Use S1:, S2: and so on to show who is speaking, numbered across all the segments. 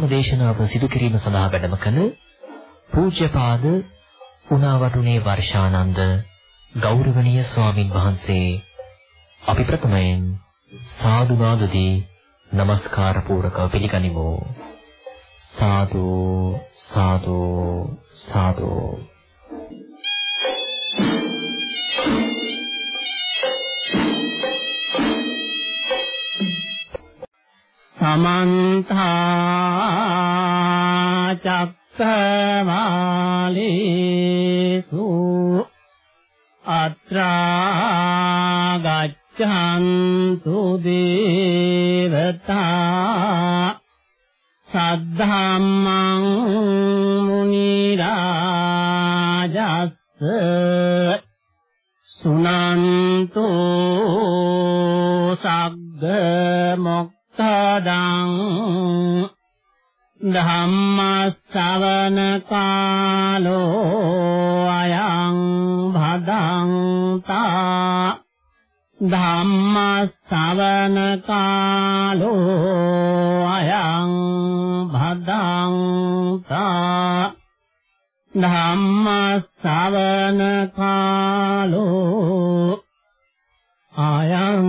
S1: මෙම ධර්මදේශනාව සිදු කිරීම සඳහා වැඩම කළ පූජ්‍යපාද උනාවටුනේ වර්ෂානන්ද ගෞරවනීය ස්වාමින් වහන්සේ අපි ප්‍රථමයෙන් සාදු නාදදී নমස්කාර පූරකව පිළිගනිමු. සාදු සාදු සාදු.
S2: සමන්ත චක්කමාලේසු අත්‍රා ගච්ඡන්තු දේවතා සද්ධම්මං මුනි රාජස්ස සුනන්තු සග්ග මොක්ඛ සදං ධම්මස්සවන කාලෝ අයං භදංතා ධම්මස්සවන කාලෝ අයං භදංතා ධම්මස්සවන කාලෝ අයං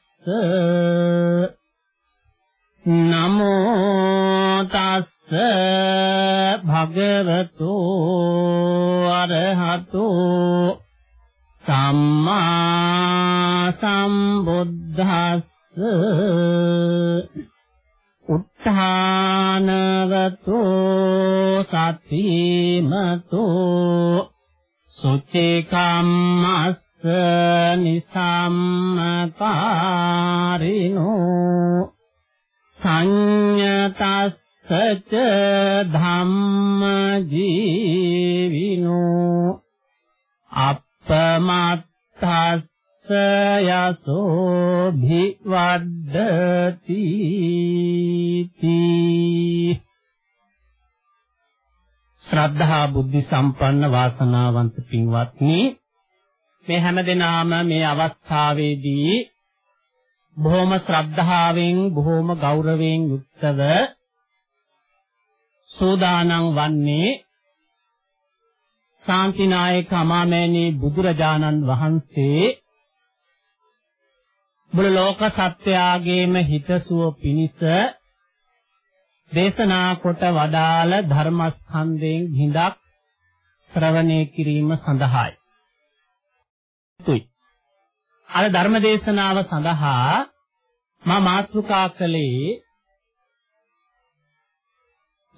S2: නමෝ තස්ස භගවතු අරහතු සම්මා සම්බුද්දස්ස උත්ථානවතු සතිමතු සුචිකම්මස්ස නිසම්මකාරිනෝ සංයතස්ස ච ධම්ම ජීවිනෝ අප්පමත්තස්ස යසෝ භිවද්දති ශ්‍රද්ධා බුද්ධ සම්පන්න වාසනාවන්ත පින්වත්නි මේ හැමදෙනාම මේ අවස්ථාවේදී බොහොම ශ්‍රද්ධාවෙන් බොහොම ගෞරවයෙන් යුක්තව සෝදානම් වන්නේ ශාන්තිනායක අමාමෑණී බුදුරජාණන් වහන්සේ මුළු ලෝක සත්‍යයගේම හිතසුව පිණිස දේශනා කොට වදාළ ධර්මස්කන්ධයෙන් හිඳක් ශ්‍රවණය කිරීම සඳහායි. තුයි. අර ධර්ම දේශනාව සඳහා මා මාතෘකා කළේ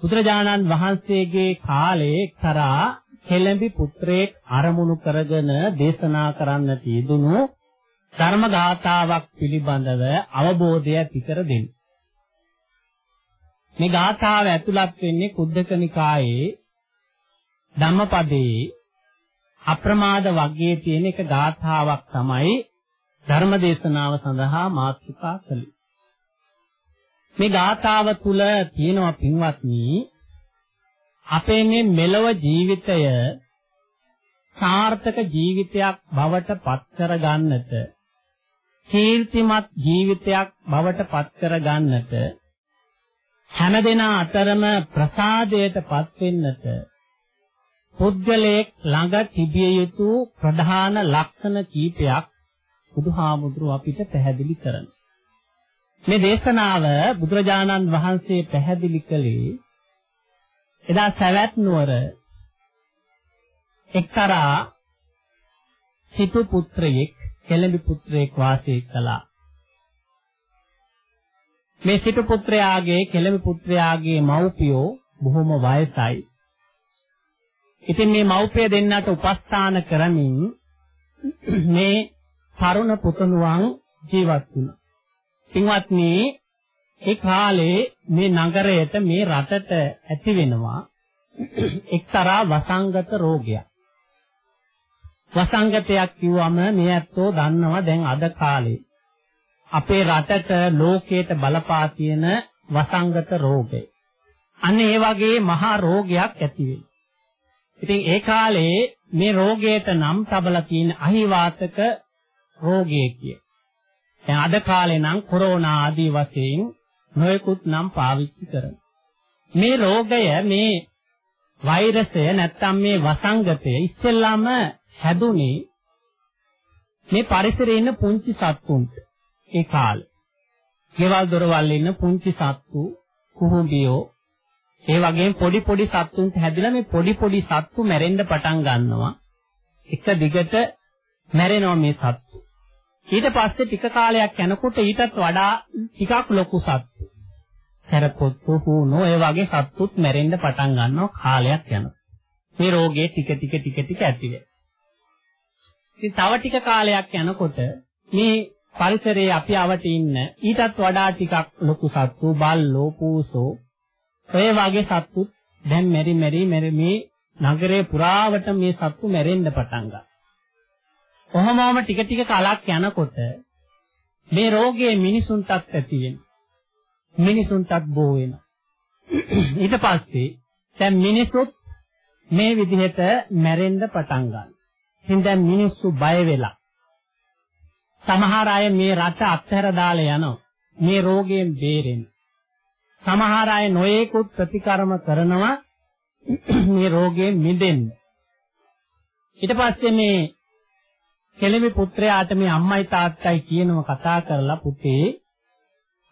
S2: බුදුරජාණන් වහන්සේගේ කාලේ කරා කෙළඹි පුත්‍රයෙක් අරමුණු කරගෙන දේශනා කරන්නට යෙදුණු ධර්ම ගාථාවක් පිළිබඳව අවබෝධය ඇති කර දෙන්න. මේ ගාථාව ඇතුළත් වෙන්නේ කුද්දක නිකායේ ධම්මපදයේ අප්‍රමාද වර්ගයේ තියෙන එක ගාථාවක් තමයි ධර්මදේශනාව සඳහා මාතෘකා කළේ. මේ ගාථාව තුල තියෙනවා පින්වත්නි අපේ මේ මෙලව ජීවිතය සාර්ථක ජීවිතයක් බවට පත් කර ගන්නට කීර්තිමත් ජීවිතයක් බවට පත් කර ගන්නට හැමදෙනා අතරම ප්‍රසාදයටපත් වෙන්නට පුද්ගලයෙක් ළඟ තිබිය යුතු ප්‍රධාන ලක්ෂණ කීපයක් බුදුහාමුදුරුව අපිට පැහැදිලි කරන. මේ දේශනාව බුදුරජාණන් වහන්සේ පැහැදිලි කළේ එදා සවැත් නුවර එක්තරා සිටු පුත්‍රයෙක් කෙළඹි පුත්‍රයෙක් වාසය කළා. මේ සිටු පුත්‍රයාගේ කෙළඹ පුත්‍රයාගේ මව්පියෝ බොහොම වයසයි. ඉතින් මේ මව්පිය දෙන්නට උපස්ථාන කරමින් මේ තරුණ පුතණුවන් ජීවත් වුණා. පින්වත්නි, ඒ කාලේ මේ නගරයට මේ රටට ඇති වෙනවා එක්තරා වසංගත රෝගයක්. වසංගතයක් කිව්වම මේ ඇත්තෝ දන්නවා දැන් අද කාලේ අපේ රටට ලෝකයට බලපා තියෙන වසංගත රෝගය. අන්න ඒ වගේ මහා රෝගයක් ඇති වෙනවා. ඉතින් ඒ කාලේ මේ රෝගයට නම් තබලා තියෙන අහිවාතක රෝගය කිය. දැන් අද කාලේ නම් කොරෝනා ආදී වශයෙන් නොයෙකුත් නම් පාවිච්චි කරන. මේ රෝගය මේ වෛරසය නැත්තම් මේ වසංගතය ඉස්සෙල්ලාම හැදුනේ මේ පරිසරයේ ඉන්න පුංචි සත්තුන්ට ඒ කාලේ. ගෙවල් දොරවල් ඉන්න පුංචි සත්තු කුහුඹියෝ ඒ වගේම පොඩි පොඩි සත්තුන්ට හැදිලා මේ පොඩි පොඩි සත්තු මැරෙන්න පටන් ගන්නවා. එක දිගට මැරෙනවා මේ සත්තු. ඊට පස්සේ ටික කාලයක් යනකොට ඊටත් වඩා ටිකක් ලොකු සත්තු. සැරපොත්තු හුනෝ ඒ වගේ සත්තුත් මැරෙන්න පටන් ගන්නවා කාලයක් යනකොට. මේ රෝගේ ටික ටික ටික ටික ඇති වෙනවා. ඉතින් තව ටික කාලයක් යනකොට මේ පරිසරයේ අපි අවට ඉන්න ඊටත් වඩා ටිකක් ලොකු සත්තු බල්ලෝ පූසෝ ඔය වගේ සත්තුත් දැන් මෙරි මෙරි මෙරි මේ නගරේ පුරාවට මේ සත්තු මැරෙන්න පටන් ගත්තා. කොහොමම ටික ටික කාලක් යනකොට මේ රෝගය මිනිසුන්ටත් ඇති වෙනවා. මිනිසුන්ටත් බෝ වෙනවා. ඊට පස්සේ දැන් මිනිසුත් මේ විදිහට මැරෙන්න පටන් ගන්නවා. ඉතින් දැන් මිනිස්සු බය වෙලා සමහර අය මේ රට අත්හැර දාලා යනවා. මේ රෝගයෙන් බේරෙන්න. සමහර අය නොයේකුත් ප්‍රතිකර්ම කරනවා මේ රෝගයෙන් මිදෙන්න. ඊට පස්සේ මේ කෙලෙමි පුත්‍රයාට මේ අම්මයි තාත්තයි කියනව කතා කරලා පුතේ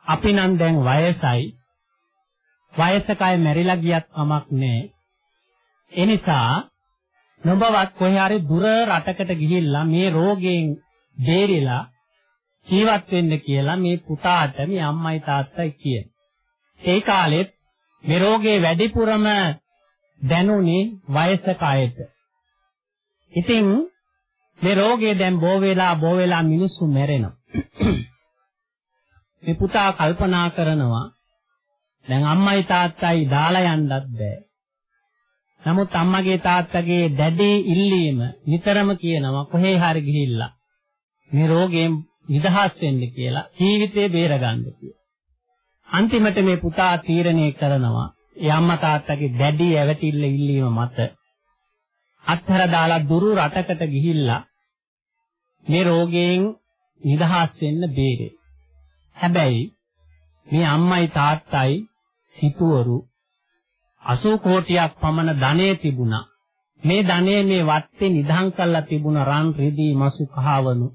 S2: අපි නම් දැන් වයසයි වයසකයි මැරිලා ගියත් කමක් නැහැ. ඒ නිසා නොබවත් කොහේ හරි දුර රටකට ගිහිල්ලා මේ රෝගයෙන් බේරිලා ජීවත් වෙන්න කියලා මේ පුතාට මේ අම්මයි තාත්තයි කියන. ඒ කාලෙත් මේ රෝගේ වැඩිපුරම දැනුනේ වයසක අයට. ඉතින් මේ රෝගේ දැන් බෝ වෙලා බෝ වෙලා මිනිස්සු මැරෙනවා. මේ පුතා කල්පනා කරනවා දැන් අම්මයි තාත්තයි දාලා යන්නත් බෑ. නමුත් අම්මගේ තාත්තගේ දැඩි ඉල්ලීම නිතරම කියනවා කොහේ හරි ගිහිල්ලා මේ රෝගයෙන් නිදහස් වෙන්න කියලා ජීවිතේ බේරගන්න කියලා. අන්තිමට මේ පුතා තීරණය කරනවා ඒ අම්මා තාත්තගේ දැඩි ඇවටිල්ල ඉල්ලීම මත අත්හැර දාලා දුරු රටකට ගිහිල්ලා මේ රෝගයෙන් නිදහස් වෙන්න බේරේ. හැබැයි මේ අම්මයි තාත්තයි සිටුවරු 80 කෝටියක් පමණ ධනෙ තිබුණා. මේ ධනෙ මේ වත්තේ නිදහම් කරලා තිබුණ රන් රිදී මසු කහවණු.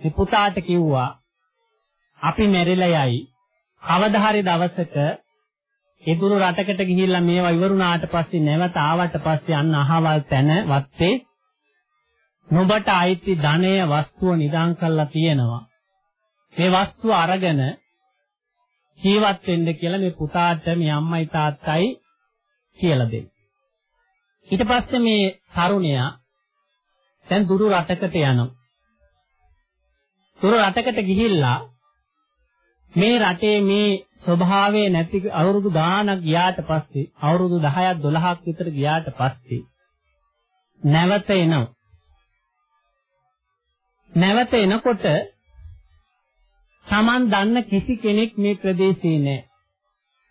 S2: මේ පුතාට කිව්වා අපි මැරිලා යයි. කවදා හරි දවසක ඒ දුරු රටකට ගිහිල්ලා මේවා ඉවරුණාට පස්සේ නැවත ආවට පස්සේ අන්න අහවල් තැන වත්තේ නුඹට අයිති ධනය වස්තුව නිදාන් කරලා තියෙනවා. මේ වස්තුව අරගෙන ජීවත් වෙන්න කියලා මේ පුතාට මේ අම්මයි තාත්තයි කියලා දෙන්න. ඊට පස්සේ මේ තරුණයා දැන් දුරු රටකට යනවා. දුරු රටකට ගිහිල්ලා මේ රටේ මේ ස්වභාවය නැති අවුරුදු ගාණක් ගියාට පස්සේ අවුරුදු 10ක් 12ක් විතර ගියාට පස්සේ නැවත එනවා. නැවත එනකොට Taman දන්න කිසි කෙනෙක් මේ ප්‍රදේශේ නැහැ.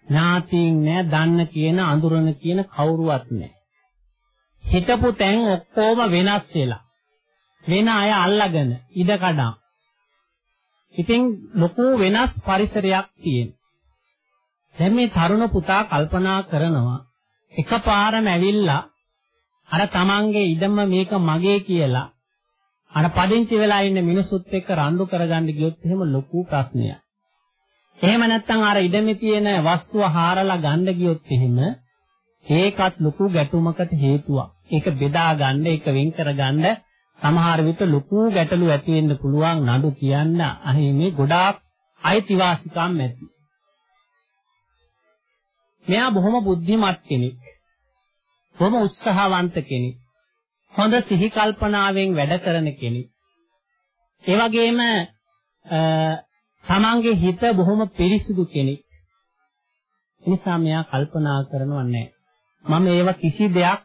S2: ඥාතීන් නැහැ, දන්න කියන, අඳුරන කියන කවුරුවත් නැහැ. හිටපු තැන් ඔක්කොම වෙනස් වෙලා. වෙන අය අල්ලගෙන ඉඩකඩම්. ඉතින් ලොකු වෙනස් පරිසරයක් තියෙන. දැන් මේ තරුණ පුතා කල්පනා කරනවා එකපාරම ඇවිල්ලා අර තමන්ගේ ඉඩම මේක මගේ කියලා අර පදිංචි වෙලා ඉන්න මිනිසුත් එක්ක රණ්ඩු කරගන්න ගියොත් එහෙම ලොකු ප්‍රශ්නයක්. එහෙම නැත්නම් අර ඉඩමේ තියෙන වස්තුව හාරලා ගන්න ගියොත් එහෙම ඒකත් ලොකු ගැටුමකට හේතුවක්. ඒක බෙදා ගන්න, ඒක වෙන් කරගන්න සමහර විට ලොකු ගැටලු ඇති වෙන්න පුළුවන් නඩු කියන්න අහේ මේ ගොඩාක් අයිතිවාසිකම් ඇති. මෙයා බොහොම බුද්ධිමත් කෙනෙක්. බොහොම උත්සාහවන්ත කෙනෙක්. හොඳ සිහි කල්පනාවෙන් වැඩ කරන කෙනෙක්. ඒ වගේම තමන්ගේ හිත බොහොම පිරිසිදු කෙනෙක්. එනිසා මෙයා කල්පනා කරනව නැහැ. මම ඒව කිසි දෙයක්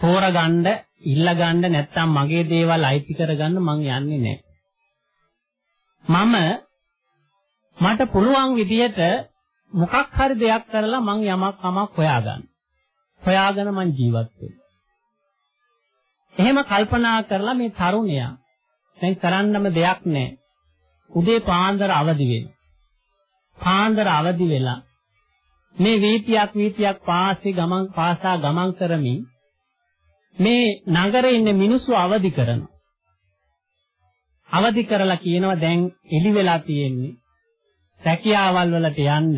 S2: තෝරගන්න, ඉල්ලගන්න නැත්තම් මගේ දේවල් අයිති කරගන්න මං යන්නේ නැහැ. මම මට පුළුවන් විදිහට මොකක් හරි දෙයක් කරලා මං යමක් කමක් හොයාගන්න. හොයාගෙන මං ජීවත් වෙන්න. එහෙම කල්පනා කරලා මේ තරුණයා දැන් කරන්නම දෙයක් නැහැ. උදේ පාන්දර අවදි වෙනවා. පාන්දර අවදි වෙලා මේ වීතියක් වීතියක් පාසේ ගමන් පාසා ගමන් කරමින් මේ නගරේ ඉන්න මිනිස්සු අවදි කරනවා. අවදි කරලා කියනවා දැන් එළි වෙලා තියෙන්නේ. රැකියාවල් වලට යන්න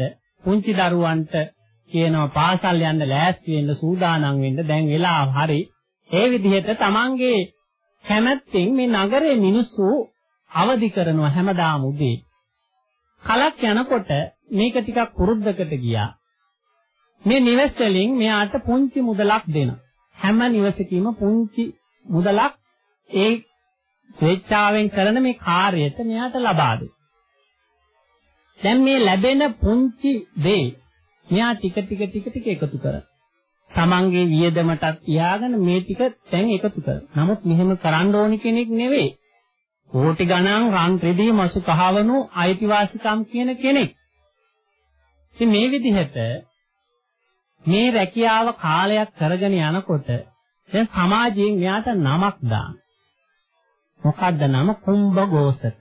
S2: පුංචි දරුවන්ට කියනවා පාසල් යන්න ලෑස්ති වෙන්න සූදානම් වෙන්න දැන් වෙලා හරි ඒ විදිහට තමන්ගේ කැමැත්තෙන් මේ නගරේ මිනිස්සු අවදි කරනවා හැමදාම උදේ. කලක් යනකොට මේක ටිකක් පුරුද්දකට ගියා. මේ නිවෙස් වලින් මෙයාට පුංචි මුදලක් දෙනවා. හැම නිවසකීම පුංචි මුදලක් ඒ ස්වේච්ඡාවෙන් කරන මේ කාර්යයට මෙයාට ලබා දෙනවා. දැන් මේ ලැබෙන පුංචි දේ මෙයා ටික ටික ටික ටික එකතු කරනවා. තමන්ගේ වියදමටත් තියාගෙන මේ ටික දැන් එකතු කරනවා. නමුත් මෙහෙම කරන්න ඕනි කෙනෙක් නෙවෙයි. කෝටි ගණන් රන් රෙදි මසු කහවණු අයිතිවාසිකම් කියන කෙනෙක්. ඉතින් මේ විදිහට මේ රැකියාව කාලයක් කරගෙන යනකොට දැන් සමාජයෙන් මෙයාට නමක් දාන. මොකද්ද නම කුම්භඝෝෂක.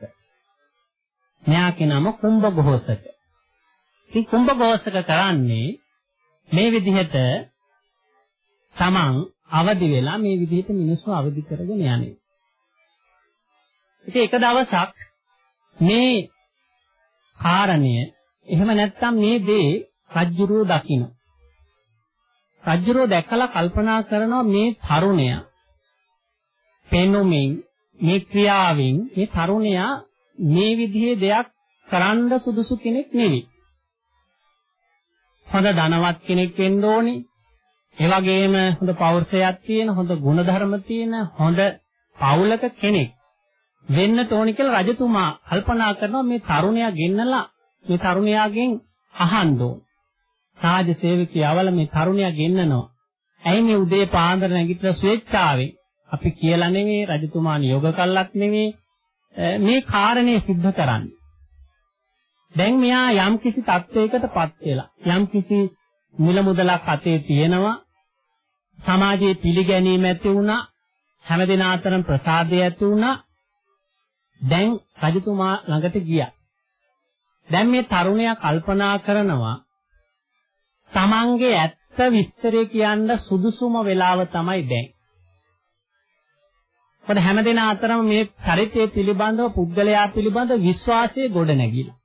S2: මෙයාගේ නම කුම්භඝෝෂක. ඉතින් කුම්භඝෝෂක කරන්නේ මේ විදිහට තමන් අවදි වෙලා මේ විදිහට මිනිස්සු අවදි කරගෙන යන්නේ. ඉතින් එක දවසක් මේ කාරණය එහෙම නැත්නම් මේ දේ රජ්ජුරුව දකින්න. රජ්ජුරුව දැකලා කල්පනා කරනවා මේ තරුණයා පෙනුමින් මේ ක්‍රියාවෙන් මේ තරුණයා මේ විදිහේ දෙයක් කරන්න සුදුසු කෙනෙක් නෙවෙයි. හොඳ ධනවත් කෙනෙක් වෙන්න ඕනේ. ඒ වගේම හොඳ පෞරුෂයක් තියෙන, හොඳ ගුණධර්ම තියෙන, හොඳ පෞලක කෙනෙක් වෙන්නට ඕනි කියලා රජතුමා කල්පනා කරනවා මේ තරුණයා ගෙන්නලා මේ තරුණයාගෙන් අහන්න ඕන. සාජ සේවකියවල මේ තරුණයා ගෙන්නනවා. ඇයි මේ උදේ පාන්දර නැගිටලා ස්වේච්ඡාවෙන් අපි කියලා නෙමෙයි රජතුමා නියෝග කළත් නෙමෙයි මේ කාරණේ सिद्ध කරන්නේ. දැන් මෙයා යම්කිසි තත්වයකටපත් වෙලා යම්කිසි මිල මුදලක් අතේ තියෙනවා සමාජයේ පිළිගැනීම ඇති වුණා හැමදෙනා අතරම ප්‍රසාදය ඇති වුණා දැන් රජතුමා ළඟට ගියා දැන් මේ තරුණයා කල්පනා කරනවා තමන්ගේ ඇත්ත විස්තරය කියන්න සුදුසුම වෙලාව තමයි දැන් මොකද හැමදෙනා අතරම මේ චරිතය පිළිබඳව පුද්ගලයා පිළිබඳව විශ්වාසය ගොඩ නැගිලා.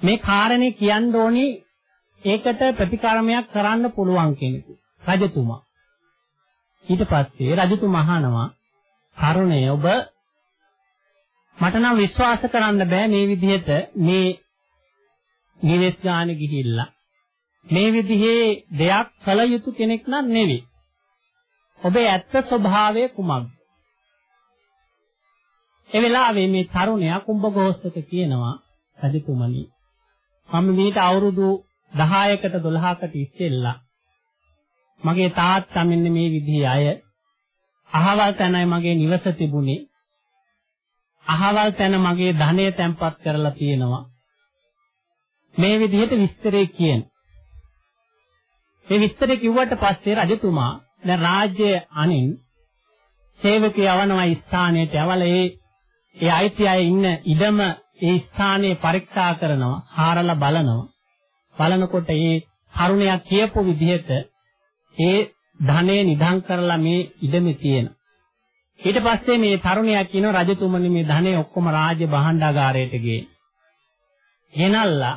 S2: මේ කාරණේ කියන්න ඕනි ඒකට ප්‍රතිකාරමයක් කරන්න පුළුවන් කෙනෙකු. රජතුමා. ඊට පස්සේ රජතුමා අහනවා කරුණේ ඔබ මට නම් විශ්වාස කරන්න බෑ මේ විදිහට මේ නිවෙස් ගානේ ගිහිල්ලා මේ විදිහේ දෙයක් කළ යුතු කෙනෙක් නම් නෙවෙයි. ඔබේ ඇත්ත ස්වභාවය කුමක්ද? ඒ වෙලාවේ මේ තරුණයා කුම්භඝෝෂක කියනවා රජතුමනි මම මීට අවුරුදු 10කට 12කට ඉස්සෙල්ලා මගේ තාත්තා මෙන්න මේ විදිහේ අය අහවල් තැනයි මගේ නිවස තිබුණේ අහවල් තැන මගේ ධනය තැන්පත් කරලා තියෙනවා මේ විදිහට විස්තරේ කියන. මේ විස්තරේ කිව්වට පස්සේ රජතුමා දැන් රාජ්‍ය අනින් සේවකයෝ යවනවා ස්ථානයට යවල ඒ ඒ අයිති අය ඉන්න ඉඩම ඒ ස්ථානයේ පරීක්ෂා කරනවා හාරලා බලනවා. බලනකොට ඒ කරුණයා කියපු විදිහට ඒ ධනෙ නිදන් කරලා මේ ඉඩමේ තියෙන ඊට පස්සේ මේ තරුණයා කියන රජතුමනි මේ ධනෙ ඔක්කොම රාජ්‍ය භාණ්ඩාගාරයට ගේ. ගෙනල්ලා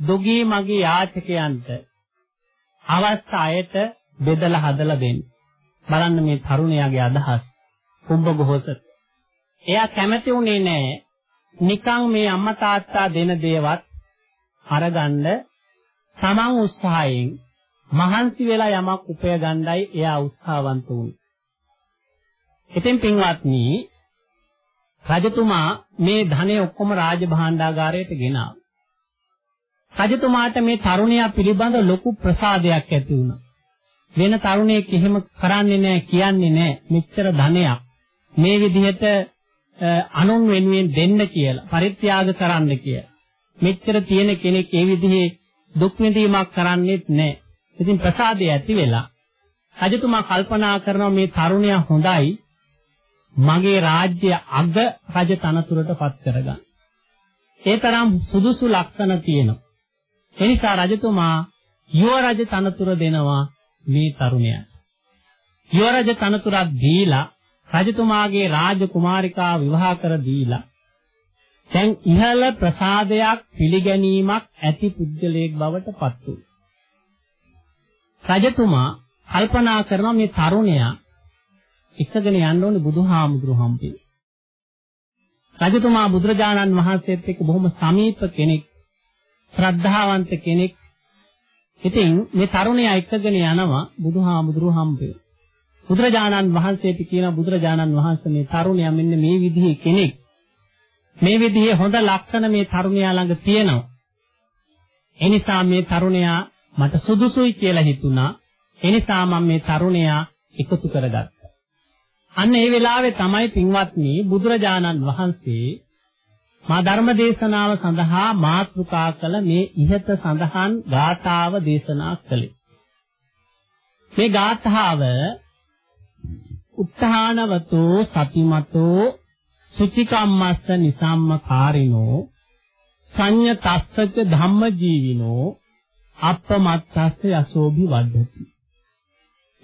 S2: දුගී මගේ යාචකයන්ට අවශ්‍ය අයට බෙදලා හදලා දෙන්න. බලන්න මේ තරුණයාගේ අදහස්. කුම්භඝෝෂ. එයා කැමති උනේ නෑ නිකන් මේ අම්මා තාත්තා දෙන දේවත් අරගන්න තමන් උත්සාහයෙන් මහන්සි වෙලා යමක් උපය ගන්නයි එයා උත්සාහවන්ත වුනේ. ඉතින් පින්වත්නි රජතුමා මේ ධනෙ ඔක්කොම රාජභාණ්ඩාගාරයට ගෙනාවා. රජතුමාට මේ තරුණයා පිළිබඳ ලොකු ප්‍රසාදයක් ඇති වුණා. වෙන තරුණයෙක් එහෙම කරන්නේ නැහැ කියන්නේ නැහැ. මෙච්චර ධනයක් මේ විදිහට අනුන් වෙනුවෙන් දෙන්න කියලා පරිත්‍යාග කරන්න කියලා. මෙච්චර තියෙන කෙනෙක් ඒ විදිහේ දුක් විඳීමක් කරන්නේත් නැහැ. ඉතින් ප්‍රසාදය ඇති වෙලා රජතුමා කල්පනා කරනවා මේ තරුණයා හොඳයි මගේ රාජ්‍ය අග රජ තනතුරට පත් කරගන්න. ඒ තරම් සුදුසු ලක්ෂණ තියෙනවා. එනිසා රජතුමා යුව රජ තනතුර දෙනවා මේ තරුණයාට. යුව රජ තනතුරක් දීලා රජතුමාගේ රාජකුමාරිකා විවාහ කර දීලා දැන් ඉහළ ප්‍රසාදයක් පිළිගැනීමක් ඇති පුද්ගලයෙක් බවට පත් වුණා. රජතුමා කල්පනා කරනවා මේ තරුණයා එකගෙන යන්න ඕනේ බුදුහාමුදුරු හම්බේ. රජතුමා බුදුරජාණන් වහන්සේත් එක්ක බොහොම සමීප කෙනෙක්, ශ්‍රද්ධාවන්ත කෙනෙක්. ඉතින් මේ තරුණයා එකගෙන යනවා බුදුහාමුදුරු හම්බේ. බුදුරජාණන් වහන්සේට කියන බුදුරජාණන් වහන්සේ මේ තරුණයා මෙන්න මේ විදිහේ කෙනෙක්. මේ විදිහේ හොඳ ලක්ෂණ මේ තරුණයා ළඟ තියෙනවා. එනිසා මේ තරුණයා මට සුදුසුයි කියලා හිතුණා. එනිසා මම මේ තරුණයා එකතු කරගත්තා. අන්න ඒ වෙලාවේ තමයි පින්වත්නි බුදුරජාණන් වහන්සේ මා ධර්ම දේශනාව සඳහා මාතෘකා කළ මේ ඉහත සඳහන් ගාථාව දේශනා කළේ. මේ ගාථාව උත්හානවතෝ සතිමතෝ සුචිකම්මස්ස නිසම්ම කාරිනෝ සංඤ තස්සක ධම්ම ජීවිනෝ අප්පමත්තස්ස යසෝභි වද්ධති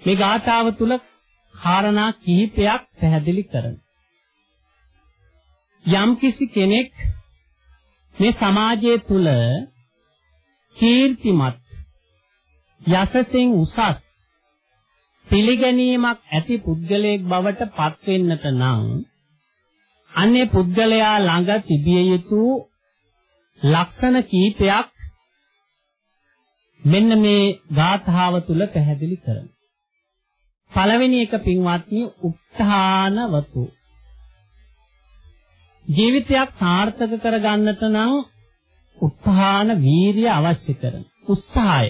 S2: මේ ගාථාව තුල කාරණා කිහිපයක් පැහැදිලි කරන යම් කිසි කෙනෙක් මේ සමාජය තුල කීර්තිමත් යසසෙන් උසස් පිළිගැනීමක් ඇති පුද්ගලයෙක් බවට පත් වෙන්නට නම් අන්නේ පුද්ගලයා ළඟ තිබිය යුතු ලක්ෂණ කීපයක් මෙන්න මේ ගාථාව තුල පැහැදිලි කරනවා. පළවෙනි එක පින්වත්නි උත්හානවතු. ජීවිතයක් සාර්ථක කරගන්නට නම් උත්හාන වීරිය අවශ්‍ය කරන උත්සාහය.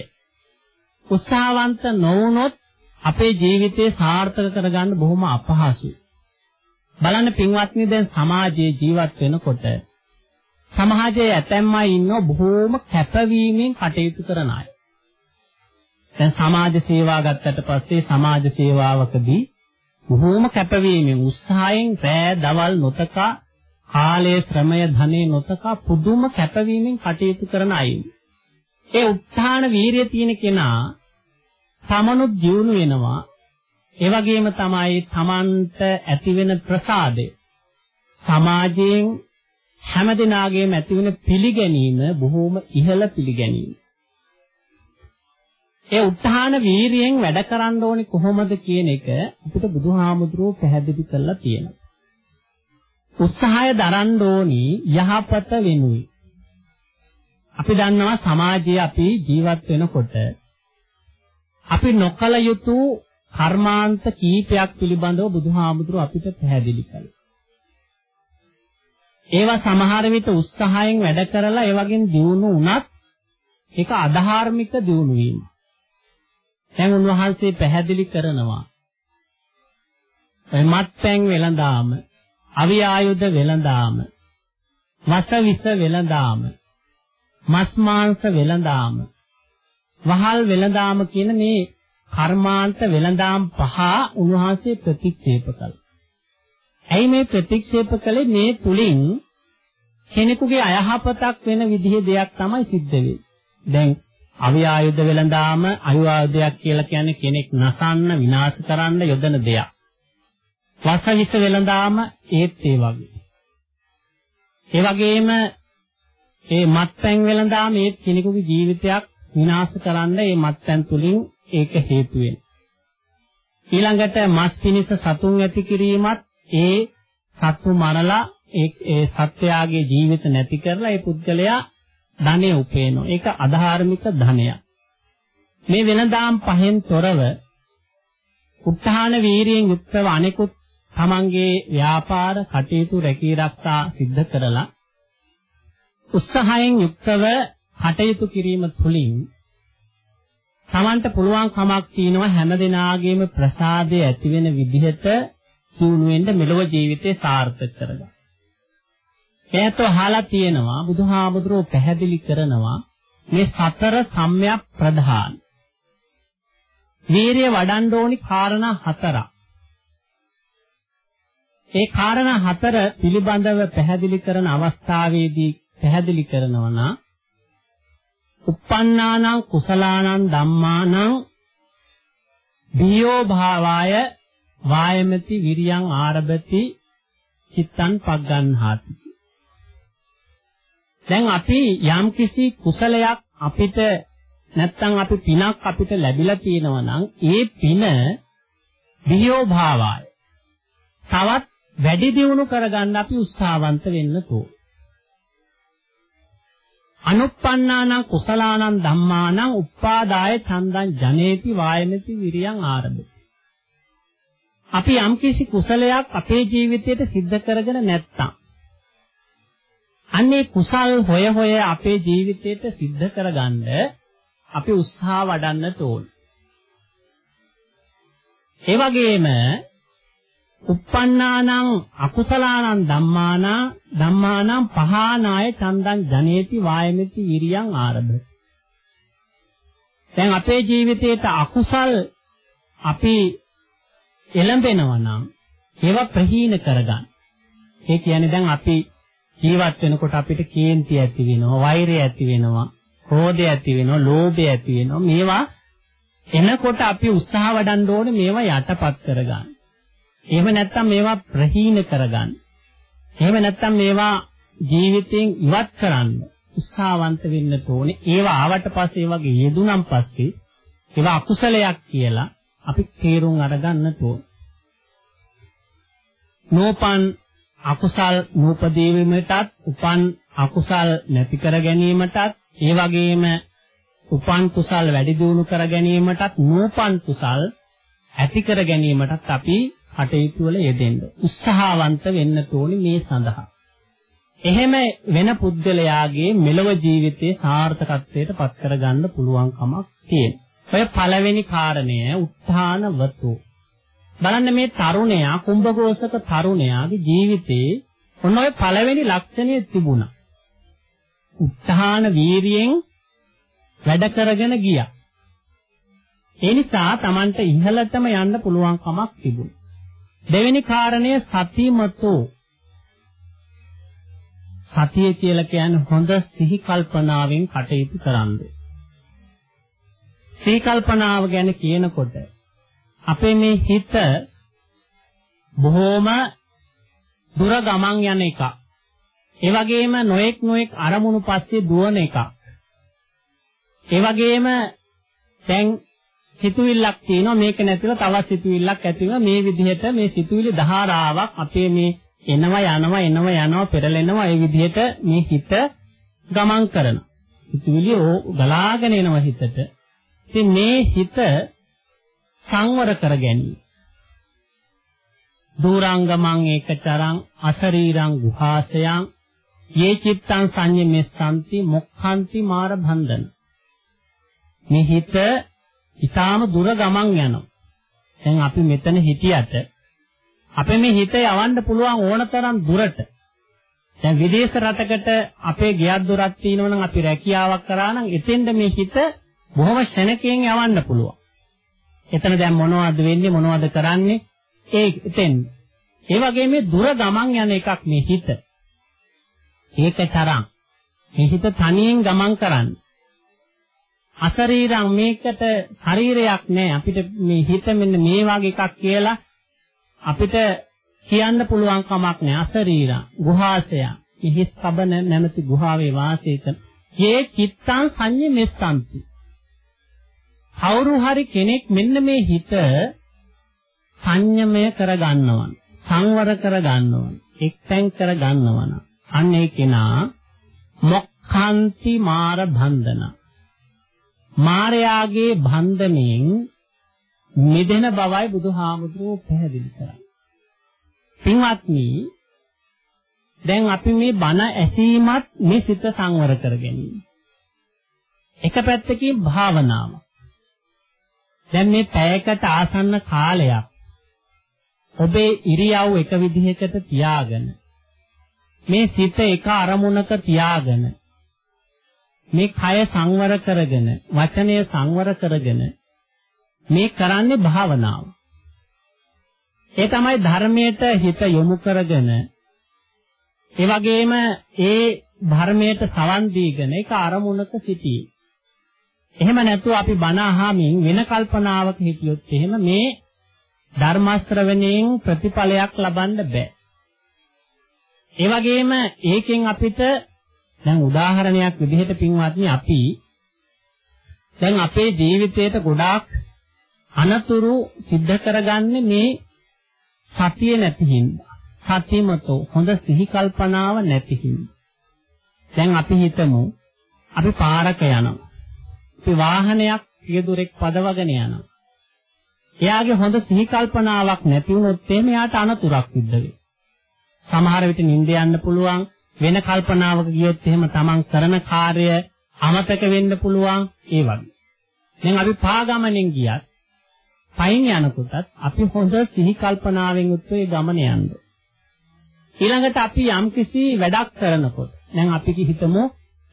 S2: උත්සාහවන්ත නොවුනොත් අපේ ජීවිතේ සාර්ථක කරගන්න බොහොම අපහසුයි. බලන්න පින්වත්නි දැන් සමාජයේ ජීවත් වෙනකොට සමාජයේ ඇතැම් අය ඉන්නව බොහෝම කැපවීමෙන් කටයුතු කරන අය. දැන් සමාජ සේවා ගත්තට පස්සේ සමාජ සේවාවකදී බොහෝම කැපවීමෙන් උත්සාහයෙන් රෑ දවල් නොතකා කාලයේ ශ්‍රමය ධනෙ නොතකා පුදුම කැපවීමෙන් කටයුතු කරන අය. ඒ උත්හාන වීරිය තියෙන කෙනා තමනුත් ජීවුන වෙනවා. ඒ වගේම තමයි තමන්ට ඇතිවෙන ප්‍රසාදය සමාජයෙන් හැමදිනාගේම ඇතිවෙන පිළිගැනීම බොහෝම ඉහළ පිළිගැනීම. ඒ උත්හාන වීරියෙන් වැඩ කරන්න ඕනේ කොහොමද කියන එක අපිට බුදුහාමුදුරුවෝ පැහැදිලි කරලා තියෙනවා. උත්සාහය දරන්න ඕනි යහපත වෙනුයි. අපි දන්නවා සමාජයේ අපි ජීවත් වෙනකොට අපි නොකල යුතු කර්මාන්ත කීපයක් පිළිබඳව බුදුහාමුදුරුවෝ අපිට පැහැදිලි කළා. ඒවා සමහර විට උත්සාහයෙන් වැඩ කරලා ඒ වගේ දියුණු වුණත් ඒක අධාර්මික දියුණු වීම. දැන් උන්වහන්සේ පැහැදිලි කරනවා මත්පැන් වෙළඳාම, අවි ආයුධ වෙළඳාම, වස විස වෙළඳාම, මස් මාංශ වෙළඳාම, වහල් වෙළඳාම කියන මේ කර්මාන්ත වෙළඳාම් පහ උන්වහන්සේ ප්‍රතික්ෂේප කළා. ඇයි මේ ප්‍රතික්ෂේප කළේ මේ තුලින් කෙනෙකුගේ අයහපතක් වෙන විදිහේ දෙයක් තමයි සිද්ධ වෙන්නේ. දැන් අවි ආයුධ වෙලඳාම අයු ආයුධයක් කියලා කියන්නේ කෙනෙක් නසන්න විනාශ කරන්න යොදන දෙයක්. වසවිස වෙලඳාම ඒත් ඒ වගේ. ඒ වගේම ඒ මත්පැන් වෙලඳාම ඒත් කෙනෙකුගේ ජීවිතයක් විනාශ කරන්න මේ මත්පැන් තුලින් ඒක හේතු ඊළඟට මස් පිනිස සතුන් ඇති කිරීමත් ඒ සත්තු මරලා ඒ සත්‍යයාගේ ජීවිත නැති කරලා ඒ පුද්ගලයා ධනෙ උපේනවා. ඒක අධාර්මික ධනයක්. මේ වෙනදාම් පහෙන් තොරව උත්හාන වීරියෙන් යුක්තව අනෙකුත් තමන්ගේ ව්‍යාපාර කටයුතු රැකී රක්ෂා සිද්ධ කරලා උත්සාහයෙන් යුක්තව කටයුතු කිරීම තුළින් තමන්ට පුළුවන් කමක් තියෙනවා හැමදෙනාගේම ප්‍රසාදය ඇති වෙන විදිහට දිනු වෙන්න මෙලොව ජීවිතේ සාර්ථක කරගන්න. එයත් අහලා තියෙනවා බුදුහාමුදුරුවෝ පැහැදිලි කරනවා මේ සතර සම්‍යක් ප්‍රධාන. වීරිය වඩන්න ඕනි කාරණා හතරක්. ඒ කාරණා හතර පිළිබඳව පැහැදිලි කරන අවස්ථාවේදී පැහැදිලි කරනවා නම් uppannānaṁ කුසලානං ධම්මානං බියෝ භාවාය වායමති විරියං ආරභති චිත්තං පග්ගන්හාති දැන් අපි යම්කිසි කුසලයක් අපිට නැත්තම් අපි පිනක් අපිට ලැබිලා තියෙනවා නම් ඒ පින බියෝ භාවාය තවත් වැඩි දියුණු කරගන්න අපි උත්සාහවන්ත වෙන්න ඕන අනුප්පන්නානං කුසලානං ධම්මානං උපාදාය ඡන්දං ජනේති වායමති විරියං ආරභති. අපි යම්කිසි කුසලයක් අපේ ජීවිතයට සිද්ධ කරගෙන නැත්තම් අන්නේ කුසල් හොය හොය අපේ ජීවිතයට සිද්ධ කරගන්න අපි උත්සාහ වඩන්නට ඕන. ඒ වගේම uppannānaං අකුසලානං ධම්මානා ධම්මානං පහානාය චන්දං ජනේති වායමති විරියං ආරභ දැන් අපේ ජීවිතේට අකුසල් අපි එළඹෙනවා නම් ඒවා ප්‍රහීන කරගන්න. ඒ කියන්නේ දැන් අපි ජීවත් වෙනකොට අපිට කේන්ති ඇති වෙනවා, වෛරය ඇති වෙනවා, ක්‍රෝධය ඇති වෙනවා, ලෝභය ඇති වෙනවා. මේවා එනකොට අපි උත්සාහ වඩන්න ඕනේ මේවා යටපත් කරගන්න. එහෙම නැත්නම් මේවා ප්‍රහීන කරගන්න. එහෙම නැත්නම් මේවා ජීවිතයෙන් ඉවත් කරන්න උත්සාහවන්ත වෙන්න ඕනේ. ඒවා ආවට පස්සේ ඒ වගේ යෙදුනම් පස්සේ ඒවා අකුසලයක් කියලා අපි තේරුම් අරගන්න ඕනේ. නෝපන් අකුසල් නූපදීවීමටත් උපන් අකුසල් නැති කර ගැනීමටත් ඒ වගේම උපන් කුසල් වැඩි දියුණු කර ගැනීමටත් නූපන් කුසල් ඇති කර ගැනීමටත් අපි කටයුතු වල යෙදෙන්න උත්සාහවන්ත වෙන්න ඕනි මේ සඳහා. එහෙම වෙන පුද්ගලයාගේ මෙලව ජීවිතයේ සාර්ථකත්වයට පත් කරගන්න පුළුවන් කමක් තියෙනවා. ඔය පළවෙනි කාරණය උත්හානවතු. බලන්න මේ තරුණයා කුම්භඝෝෂක තරුණයාගේ ජීවිතේ ඔන්න ඔය පළවෙනි ලක්ෂණය තිබුණා. උත්හාන වීරියෙන් වැඩ කරගෙන ගියා. ඒ නිසා Tamanට ඉහළටම යන්න පුළුවන් කමක් තිබුණා. දෙවෙනි කාරණය සතිමතෝ සතිය කියලා කියන්නේ හොඳ සිහි කල්පනාවෙන් කටයුතු කරන්නේ. සිහි කල්පනාව ගැන කියනකොට අපේ මේ හිත බොහොම දුර ගමන් යන එකක්. ඒ වගේම නොඑක් නොඑක් අරමුණු පස්සේ දුවන එකක්. ඒ වගේම දැන් සිතුවිල්ලක් තියෙනවා. මේක නැතිව තවත් සිතුවිල්ලක් ඇතිව මේ විදිහට මේ සිතුවිලි ධාරාවක් අපේ මේ එනවා යනවා එනවා යනවා පෙරලෙනවා. ඒ විදිහට මේ හිත ගමන් කරනවා. සිතුවිලි ගලාගෙන එනවා හිතට. ඉතින් මේ හිත සංවර කර ගැනීම. දූරාංගමං ඒකචරං අශරීරං ගුහාසයං යේ චිත්තං සංයමෙස්සanti මොක්ඛන්ති මාර බන්ධන මේ හිත ඊටාම දුර ගමන් යනවා. දැන් අපි මෙතන හිටියට අපේ මේ හිත යවන්න පුළුවන් ඕනතරම් දුරට. දැන් විදේශ රටකට අපේ ගියක් දොරක් තියෙනවනම් අපි රැකියාවක් කරා නම් එතෙන්ද මේ හිත බොහොම ශනකයෙන් යවන්න පුළුවන්. එතන දැන් මොනවද වෙන්නේ මොනවද කරන්නේ? ඒ එතෙන්. ඒ වගේ මේ දුර ගමන් යන එකක් මේ හිත. ඒක තරම්. මේ හිත තනියෙන් ගමන් කරන්නේ. අශරීරං මේකට ශරීරයක් නැහැ අපිට මේ හිත මෙන්න මේ වගේ එකක් කියලා අපිට කියන්න පුළුවන් කමක් නැහැ අශරීරං ගුහාසය. මේ හිස් කබන නැමැති ගුහාවේ වාසය කරන මේ චිත්තං සංයමෙස්සන්ති කවුරු හරි කෙනෙක් මෙන්න මේ හිත සංයමය කරගන්නවා සංවර කරගන්නවා එක්තෙන් කරගන්නවා අන්න ඒ කෙනා මොක්ඛන්ති මාර බන්ධනා මායාගේ බන්ධණයෙන් මිදෙන බවයි බුදුහාමුදුරුවෝ පැහැදිලි කරන්නේ. පින්වත්නි දැන් අපි මේ බණ ඇසීමත් මේ සිත සංවර කර ගැනීම. එක පැත්තකින් භාවනාව. දැන් මේ පැයකට ආසන්න කාලයක් ඔබේ ඉරියව් එක විදිහකට තියාගෙන මේ සිත එක අරමුණක තියාගෙන මේ කය සංවර කරගෙන වචනය සංවර කරගෙන මේ කරන්නේ භාවනාව. ඒ තමයි ධර්මයට හිත යොමු කරගෙන ඒ වගේම ඒ ධර්මයට සවන් දීගෙන ඒක අරමුණක සිටී. එහෙම නැතුව අපි බණ අහමින් වෙන කල්පනාවක හිටියොත් එහෙම මේ ධර්ම ශ්‍රවණයෙන් ප්‍රතිඵලයක් ලබන්න බෑ. ඒ වගේම ඒකෙන් අපිට දැන් උදාහරණයක් විදිහට පින්වත්නි අපි දැන් අපේ ජීවිතේට ගොඩාක් අනතුරු සිද්ධ කරගන්නේ මේ සතිය නැති හින්දා. සතිමතෝ හොඳ සිහි කල්පනාව නැති හින්දා. දැන් අපි හිතමු අපි පාරක යනවා. අපි වාහනයක් පියදුරෙක් පදවගෙන යනවා. එයාගේ හොඳ සිහි කල්පනාවක් නැති වුණොත් එහෙම එයාට අනතුරක් සිද්ධ වෙයි. සමහර විට නිින්ද යන්න පුළුවන් වෙන කල්පනාවක ගියොත් එහෙම තමන් කරන කාර්ය අමතක වෙන්න පුළුවන් ඒ වගේ. දැන් අපි පාගමනෙන් ගියත් පයින් යනකොටත් අපි හොඳ සිහි කල්පනාවෙන් උත්වේ ගමන යන්න. ඊළඟට අපි යම්කිසි වැඩක් කරනකොට දැන් අපි හිතමු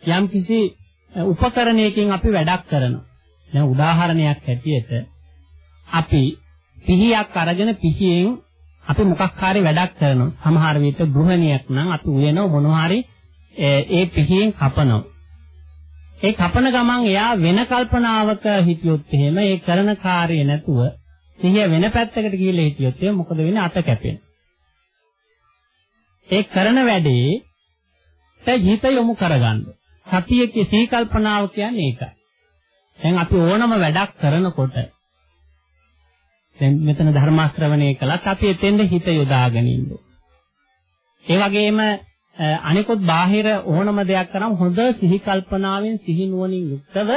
S2: යම්කිසි උපකරණයකින් අපි වැඩක් කරනවා. දැන් උදාහරණයක් හැටියට අපි පිහියක් අරගෙන පිහියෙන් අපි මොකක් හරි වැඩක් කරනවා. සමහර විට ගෘහණියක් නම් අපි උයනව මොනවා හරි ඒ පිහියෙන් කපනවා. ඒ කපන ගමන් එයා වෙන කල්පනාවක හිටියොත් එහෙම ඒ කරන කාර්යය නැතුව සිහිය වෙන පැත්තකට ගිහිල්ලා හිටියොත් එහෙම මොකද වෙන්නේ අත කැපෙන. ඒ කරන වැඩේ හිත යොමු කරගන්න. සතියේ සිහි කල්පනාව කියන්නේ ඒකයි. දැන් අපි ඕනම වැඩක් කරනකොට දැන් මෙතන ධර්ම ශ්‍රවණය කළත් අපි එතෙන්ද හිත යොදාගෙන ඉන්න. ඒ වගේම අනිකුත් බාහිර ඕනම දෙයක් කරාම හොඳ සිහි කල්පනාවෙන් සිහි නුවණින් යුක්තව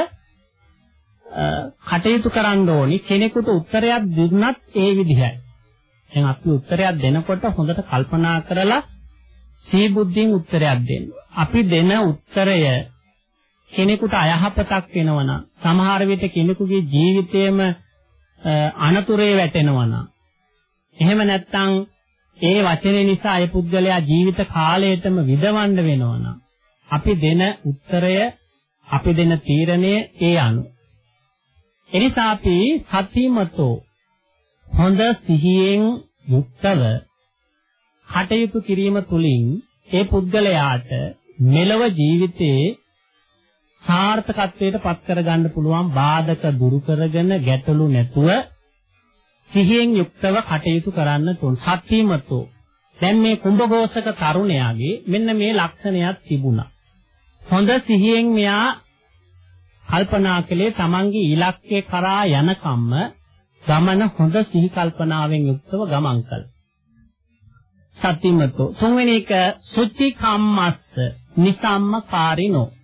S2: කටයුතු කරන්න ඕනි කෙනෙකුට උත්තරයක් දුන්නත් ඒ විදිහයි. දැන් අපි උත්තරයක් දෙනකොට හොඳට කල්පනා කරලා සිහි බුද්ධියෙන් උත්තරයක් දෙන්න. අපි දෙන උත්තරය කෙනෙකුට අයහපතක් වෙනවනම් සමහර විට කෙනෙකුගේ ජීවිතේම අනතුරේ වැටෙනවනම් එහෙම නැත්නම් ඒ වචනේ නිසා අය පුද්ගලයා ජීවිත කාලයටම විඳවන්න වෙනවනම් අපි දෙන උත්තරය අපි දෙන තීරණය ඒ අනුව. එනිසා අපි සතිමතෝ හොඳ සිහියෙන් යුක්තව කටයුතු කිරීම තුළින් ඒ පුද්ගලයාට මෙලව ජීවිතයේ සාර්ථකත්වයට පත් කරගන්න පුළුවන් බාධක දුරු කරගෙන ගැටලු නැතුව සිහියෙන් යුක්තව කටයුතු කරන්න තුන් සත්‍යමතෝ දැන් මේ කුඹඝෝෂක තරුණයාගේ මෙන්න මේ ලක්ෂණයක් තිබුණා. හොඳ සිහියෙන් මෙයා කල්පනා කළේ තමන්ගේ ඉලක්කය කරා යනකම්ම ගමන හොඳ සිහි කල්පනාවෙන් යුක්තව ගමන් කළා. සත්‍යමතෝ තුන්වෙනි එක සුචි කම්මස්ස නිසම්මකාරිනෝ. සුචි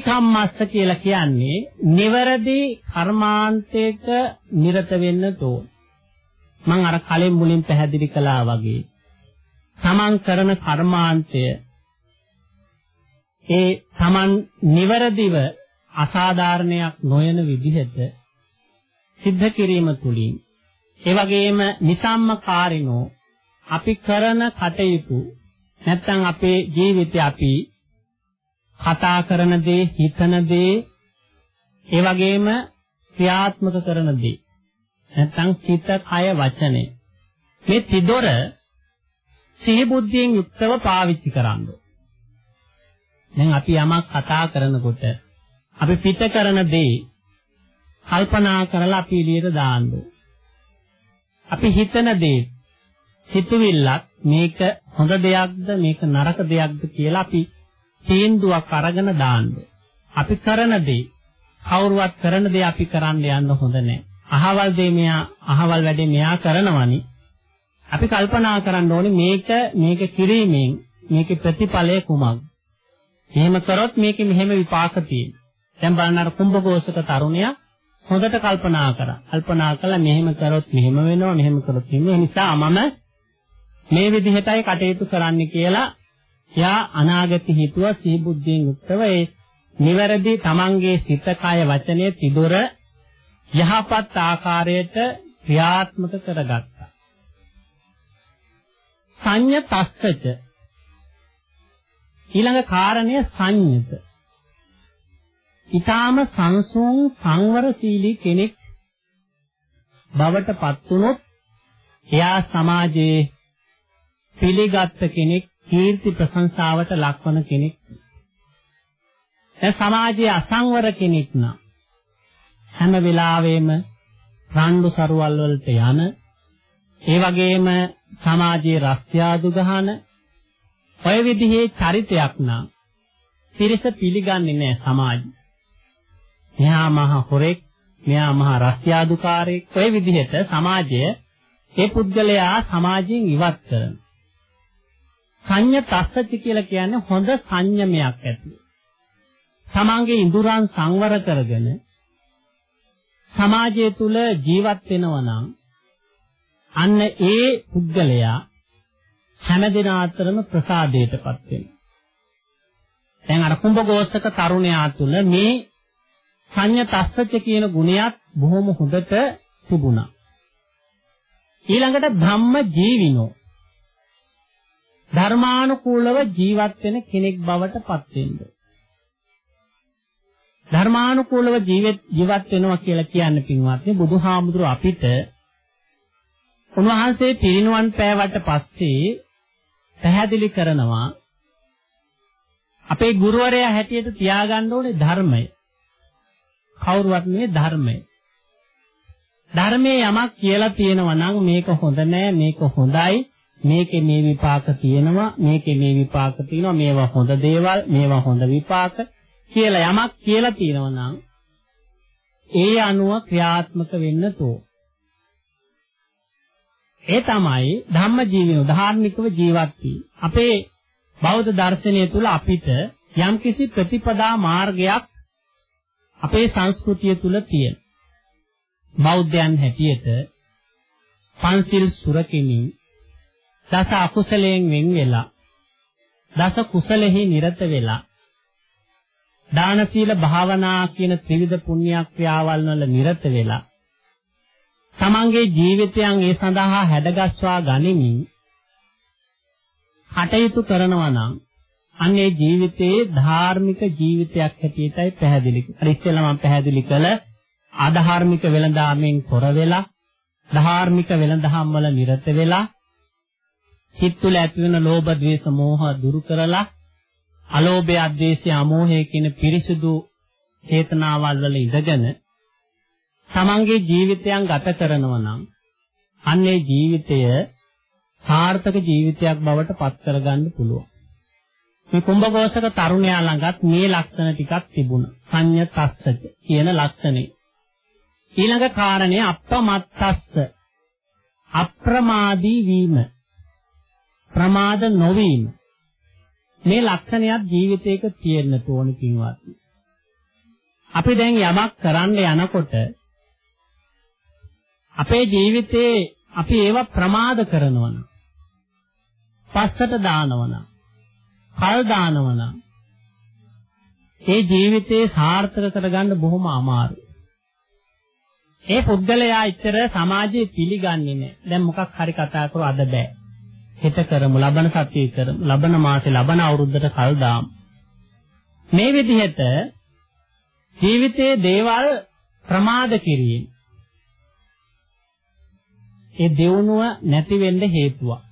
S2: කම්මස්ස කියලා කියන්නේ නිවැරදි කර්මාන්තයක නිරත වෙන්න ඕන. මම අර කලින් මුලින් පැහැදිලි කළා වගේ තමන් කරන කර්මාන්තය ඒ තමන් නිවැරදිව අසාධාරණයක් නොයන විදිහට සිද්ධ කිරීම තුලින් ඒ වගේම නිසම්මකාරිනෝ අපි කරන කටයුතු නැත්තම් අපේ ජීවිතය අපි කතා කරන දේ හිතන දේ ඒ වගේම ක්‍රියාත්මක කරන දේ. නැත්තම් සිත කය වචනේ මේ තිදොර සිහි බුද්ධියෙන් යුක්තව පාවිච්චි කරන්න. දැන් අපි යමක් කතා කරනකොට අපි පිට කරන දේ කල්පනා කරලා අපි එළියට දාන්න අපි හිතන දේ සිතුවිල්ලක් මේක හොඳ දෙයක්ද මේක නරක දෙයක්ද කියලා අපි තීන්දුවක් අරගෙන දාන්න. අපි කරන දේ කවුරුවත් කරන දේ අපි කරන්න යන්න හොඳ නැහැ. අහවල් දේ මෙයා අහවල් වැඩේ මෙයා කරනවනි. අපි කල්පනා කරන්න ඕනේ මේක මේක කිරීමෙන් මේකේ ප්‍රතිඵලය කුමක්ද? එහෙම කරොත් මේකේ මෙහෙම විපාක තියෙනවා. දැන් බලන්න අර කුම්භඝෝෂක තරුණයා හොඳට කල්පනා කරා. කල්පනා කළා මෙහෙම කරොත් මෙහෙම වෙනවා, මෙහෙම කරොත් මෙහෙම. ඒ නිසා මම මේ විදිහටයි කටයුතු කරන්න කියලා එයා අනාගත හිතුවා සිහිබුද්ධියෙන් යුක්තව ඒ නිවැරදි තමන්ගේ සිත කය වචනය තිදොර යහපත් ආකාරයට ක්‍රියාත්මක කරගත්තා. සංඤ තස්සච ඊළඟ කාරණය සංඤත. ඊටාම සංසුන් සංවරශීලී කෙනෙක් බවට පත් වුනොත් එයා සමාජයේ පිළිගත් කෙනෙක් කීර්ති ප්‍රශංසාවට ලක්වන කෙනෙක්. දැන් සමාජයේ අසංවර කෙනෙක් නම් හැම වෙලාවෙම රණ්ඩු සරුවල් වලට යන ඒ වගේම සමාජයේ රස්තියාදු ගහන ඔය විදිහේ චරිතයක් නම් පිරිස පිළිගන්නේ නැහැ සමාජය. මෙහා මහ හොරෙක්, මෙහා මහ රස්තියාදුකාරයෙක් ඔය විදිහට සමාජය ඒ පුද්ගලයා සමාජයෙන් ඉවත් කරන. සංඤ තස්සති කියලා කියන්නේ හොඳ සංයමයක් ඇති. තමන්ගේ ඉඳුරන් සංවර කරගෙන සමාජය තුල ජීවත් වෙනවා නම් අන්න ඒ පුද්ගලයා හැමදෙනා අතරම ප්‍රසාදයටපත් වෙනවා. දැන් අර කුඹගෝසක තරුණයා තුල මේ සංඤ තස්සච කියන ගුණයත් බොහොම හොඳට තිබුණා. ඊළඟට ධම්ම ජීවිනෝ ධර්මානුකූලව ජීවත් වෙන කෙනෙක් බවට පත් වෙන්න. ධර්මානුකූලව ජීවත් ජීවත් වෙනවා කියලා කියන්නේ පින්වත්නි බුදුහාමුදුරුව අපිට උන්වහන්සේ පිරිනුවන් පෑවට පස්සේ පැහැදිලි කරනවා අපේ ගුරුවරයා හැටියට තියාගන්න ඕනේ ධර්මය. කවුරුවත් නෙවෙයි ධර්මය. ධර්මයේ යමක් කියලා තියෙනවා නම් මේක හොඳ නෑ මේක හොඳයි මේකේ මේ විපාක තියෙනවා මේකේ මේ විපාක තියෙනවා මේවා හොඳ දේවල් මේවා හොඳ විපාක කියලා යමක් කියලා තියෙනවා නම් ඒ අනුව ක්‍රියාත්මක වෙන්න තෝ. ඒ තමයි ධම්ම ජීවන ධාර්මිකව ජීවත් අපේ බෞද්ධ දර්ශනය තුල අපිට යම්කිසි ප්‍රතිපදා මාර්ගයක් අපේ සංස්කෘතිය තුල තියෙන. බෞද්ධයන් හැටියට පන්සිල් සුරකිමින් දස අකුසලයෙන් වෙන් වෙලා දස කුසලෙහි නිරත වෙලා දාන සීල භාවනා කියන ත්‍රිවිධ පුණ්‍ය ක්‍රියාවල් වල නිරත වෙලා තමන්ගේ ජීවිතයන් ඒ සඳහා හැඩගස්වා ගනිමින් කටයුතු කරනවා නම් අන්නේ ජීවිතයේ ධාර්මික ජීවිතයක් හැටියටයි පැහැදිලි. අර ඉස්සෙල්ලා මම පැහැදිලි කළ අධාර්මික වෙළඳාමෙන් තොර වෙලා ධාර්මික වෙළඳාම් වල නිරත වෙලා සිත් තුළ ඇති වෙන ලෝභ, ද්වේෂ, මෝහ දුරු කරලා අලෝභය, අද්වේෂය, අමෝහය කියන පිරිසුදු චේතනාවල් වල ඉඳගෙන තමන්ගේ ජීවිතයන් ගත කරනවා නම් අන්නේ ජීවිතය සාර්ථක ජීවිතයක් බවට පත් කරගන්න පුළුවන්. මේ කුම්භඝෝෂක තරුණයා ළඟත් මේ ලක්ෂණ ටිකක් තිබුණා. සංඤ තස්සච කියන ලක්ෂණේ. ඊළඟ කාරණේ අප්‍රමත්තස්ස අප්‍රමාදී වීම. ප්‍රමාද නොවීම. මේ ලක්ෂණයක් ජීවිතයක තියෙන්න ඕන කින්වත්. අපි දැන් යමක් කරන්න යනකොට අපේ ජීවිතේ අපි ඒවා ප්‍රමාද කරනවනම් පස්සට දානවනම් කල් දානවනම් ඒ ජීවිතේ සාර්ථක කරගන්න බොහොම අමාරුයි. ඒ පුද්ගලයා ඉතර සමාජයේ පිළිගන්නේ නැහැ. දැන් මොකක් හරි කතා කරව අද බෑ. හෙට කරමු, ලබන සතියේ කරමු, ලබන මාසේ, ලබන අවුරුද්දට කල් දාමු. මේ විදිහට ජීවිතයේ දේවල් ප්‍රමාද කිරීම ඒ දෙවුනුව නැති වෙන්න හේතුවක්.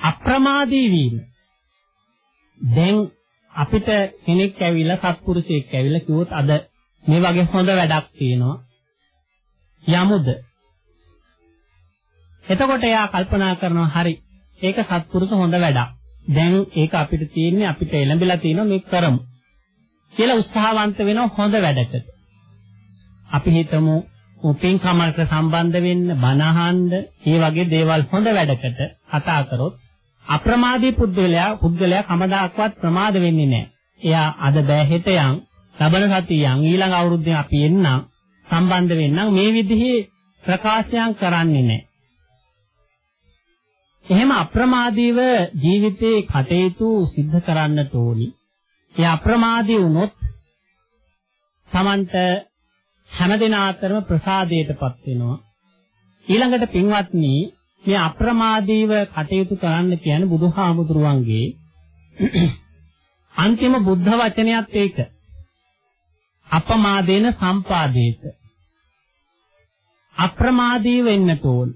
S2: අප්‍රමාදී වීම. දැන් අපිට කෙනෙක් ඇවිල්ලා සත්පුරුෂයෙක් ඇවිල්ලා කිව්වොත් අද මේ වගේ හොඳ වැඩක් තියෙනවා. යමුද? එතකොට එයා කල්පනා කරනවා හරි ඒක සත්පුරුෂ හොඳ වැඩක්. දැන් ඒක අපිට තියෙන්නේ අපිට එළඹිලා තියෙනවා මේක කරමු. කියලා උත්සාහවන්ත වෙනවා හොඳ වැඩකට. අපි හිතමු උපින්කමකට සම්බන්ධ වෙන්න බණ අහන්න, මේ වගේ දේවල් හොඳ වැඩකට කතා කරොත් අප්‍රමාදී පුද්ගලයා පුද්ගලයා කමදාක්වත් ප්‍රමාද වෙන්නේ නැහැ. එයා අද බෑ හෙට යන් ලබන සතියෙන් ඊළඟ අවුරුද්දේ අපි එන්නම් සම්බන්ධ වෙන්නම් මේ විදිහේ ප්‍රකාශයන් කරන්නේ නැහැ. එහෙම අප්‍රමාදීව ජීවිතේ කටයුතු සිද්ධ කරන්නට ඕනි. ඒ අප්‍රමාදී වුණොත් Tamanට හැමදෙනා අතරම ප්‍රසාදයටපත් වෙනවා. ඊළඟට පින්වත්නි මේ අප්‍රමාදීව කටයුතු කරන්න කියන්නේ බුදුහාමුදුරුවන්ගේ අන්තිම බුද්ධ වචනයත් ඒක. අපමාදේන සම්පාදේත. අප්‍රමාදී වෙන්න ඕන.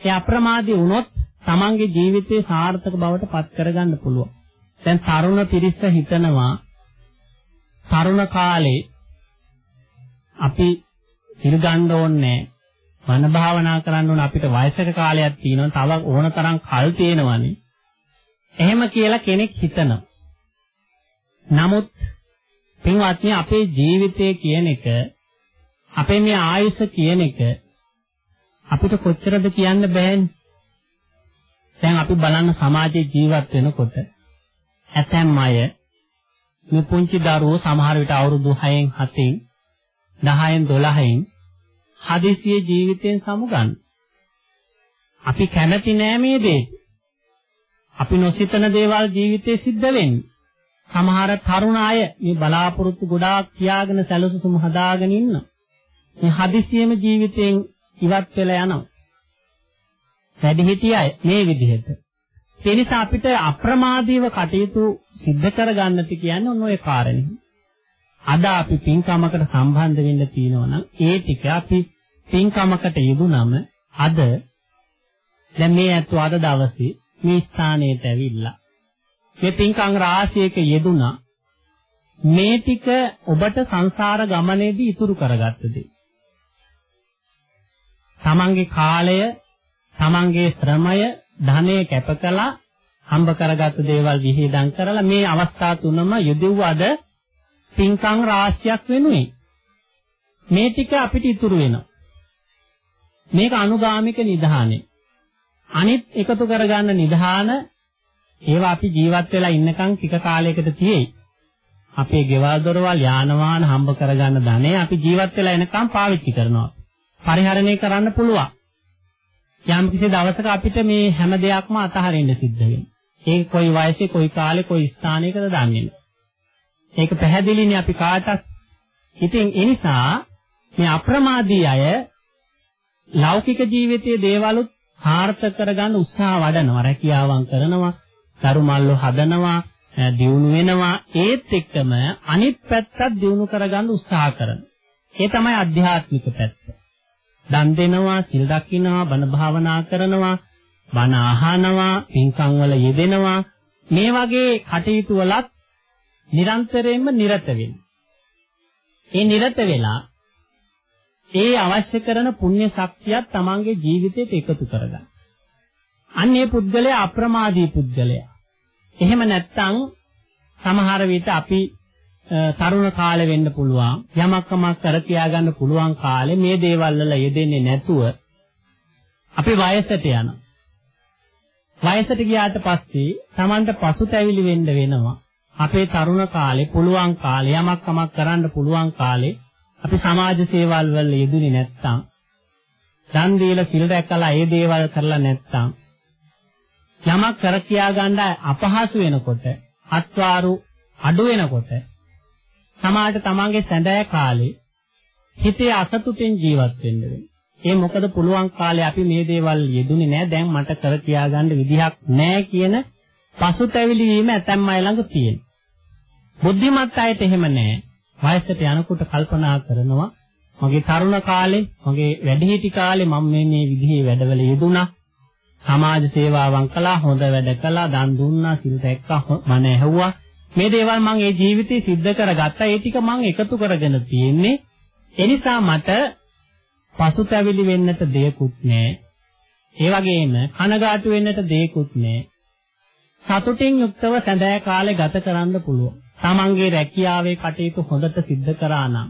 S2: ඒ අප්‍රමාදී වුණොත් තමන්ගේ ජීවිතේ සාර්ථක බවට පත් කරගන්න පුළුවන්. දැන් තරුණ පිරිස හිතනවා තරුණ කාලේ අපි සිල් ගන්න ඕනේ වන භාවනා කරන්න ඕන. අපිට වයසක කාලයක් තියෙනවා. තව ඕන තරම් කල් තියෙනවනේ. එහෙම කියලා කෙනෙක් හිතනවා. නමුත් පින්වත්නි අපේ ජීවිතය කියන එක අපේ මේ ආයුෂ කියන එක අපිට කොච්චරද කියන්න බෑනේ දැන් අපි බලන්න සමාජයේ ජීවත් වෙනකොට ඇතැම් අය මේ පුංචි දරුවෝ සමහර විට අවුරුදු 6න් 7න් 10න් 12න් හදිසියේ ජීවිතයෙන් සමුගන්න. අපි කැමති නෑ මේ දේ. අපි නොසිතන දේවල් ජීවිතේ සිද්ධ වෙන්නේ. සමහර තරුණ අය මේ බලාපොරොත්තු ගොඩාක් තියාගෙන සැලසුම් හදාගෙන ඉන්න. මේ හදිසියෙම ජීවිතෙන් ඉවත් වෙලා යනවා. වැඩිහිටි අය මේ විදිහට. ඒ නිසා අපිට අප්‍රමාදීව කටයුතු සිද්ධ කරගන්නට කියන්නේ ඔන්න ඔය කාරණේ. අද අපි පින්කමකට සම්බන්ධ වෙන්න තියෙනවා නම් ඒ ටික අපි පින්කමකට යෙදුනම අද දැන් මේ ඇත්තෝ අද දවසේ මේ ස්ථානයට ඇවිල්ලා මේ පින්කම් රාශියක යෙදුනා මේ ටික ඔබට සංසාර ගමනේදී ඉතුරු කරගත්ත දේ. තමන්ගේ කාලය, තමන්ගේ ශ්‍රමය, ධනය කැප කළා හම්බ කරගත්ත දේවල් විහිදම් කරලා මේ අවස්ථා තුනම යෙදුවද පින්කම් රාශියක් වෙනුයි. මේ ටික අපිට ඉතුරු වෙනවා. මේක අනුගාමික නිධානය. අනිත් එකතු කරගන්න නිධාන ඒවා අපි ජීවත් වෙලා ඉන්නකම් ටික කාලයකට තියෙයි. අපේ ගෙවල් දොරවල් යාන වාහන හම්බ කරගන්න ධනෙ අපි ජීවත් වෙලා එනකම් පාවිච්චි කරනවා. පරිහරණය කරන්න පුළුවන්. යම් කිසි දවසක අපිට මේ හැම දෙයක්ම අතහරින්න සිද්ධ වෙනවා. ඒක කොයි වයසේ කොයි කාලේ කොයි ස්ථානයකද දන්නේ නැහැ. ඒක පැහැදිලිනේ අපි කාටත්. ඉතින් ඒ නිසා මේ අප්‍රමාදී අය ලෞකික ජීවිතයේ දේවලුත් සාර්ථක කරගන්න උත්සාහ වඩනවා. රැකියාවන් කරනවා, දරුමල්ලෝ හදනවා, දියුණු වෙනවා. ඒත් එක්කම අනිත් පැත්තත් දියුණු කරගන්න උත්සාහ කරනවා. ඒ තමයි අධ්‍යාත්මික පැත්ත. දන් දෙනවා, සිල් රකින්නවා, බණ භාවනා කරනවා, බණ අහනවා, පින්කම් වල යෙදෙනවා. මේ වගේ කටයුතු වලත් නිරන්තරයෙන්ම නිරත වෙනවා. ඒ නිරත වෙලා ඒ අවශ්‍ය කරන පුණ්‍ය ශක්තියත් තමන්ගේ ජීවිතයට එකතු කරගන්න. අන්නේ පුද්ගලයා අප්‍රමාදී පුද්ගලයා. එහෙම නැත්නම් සමහර විට අපි තරුණ කාලේ වෙන්න පුළුවන් යමක්කමක් කර තියාගන්න පුළුවන් කාලේ මේ දේවල් වල යෙදෙන්නේ නැතුව අපි වයසට යනවා. වයසට ගියාට පස්සේ Tamanට පසුතැවිලි වෙන්න වෙනවා. අපේ තරුණ කාලේ පුළුවන් කාලේ යමක්කමක් කරන්න පුළුවන් කාලේ අපි සමාජ සේවල් වල යෙදුනේ නැත්නම් දන් දීලා සිල් රැකලා ඒ දේවල් කරලා නැත්නම් යමක් කර කියා ගන්න අපහසු වෙනකොට අත්වාරු අඩු වෙනකොට සමාජයට තමන්ගේ සැඳෑ කාලේ හිතේ අසතුටින් ජීවත් වෙන්න වෙනවා. ඒ මොකද පුළුවන් කාලේ අපි මේ දේවල් යෙදුනේ නැහැ. දැන් මට කර කියා ගන්න විදිහක් නැහැ කියන පසුතැවිලි වීම ඇතැම් අය ළඟ තියෙනවා. බුද්ධිමත් අයට එහෙම නැහැ. වයසට යනකොට කල්පනා කරනවා මගේ තරුණ කාලේ මගේ වැඩිහිටි කාලේ මම මේ මේ විදිහේ වැඩවල යෙදුණා සමාජ සේවාවන් කළා හොඳ වැඩ කළා දන් දුන්නා සිල් රැක්කා මන ඇහුවා මේ දේවල් මම ඒ ජීවිතේ සිද්ධ කරගත්තා. ඒ ටික මම එකතු කරගෙන තියෙන්නේ. ඒ නිසා මට පසුතැවිලි වෙන්නට දෙයක්වත් නැහැ. ඒ වගේම කනගාටු වෙන්නට දෙයක්වත් නැහැ. සතුටින් යුක්තව සැඳෑ කාලේ ගත කරන්න පුළුවන්. තමන්ගේ රැකියාවේ කටයුතු හොඳට සිද්ධ කරා නම්.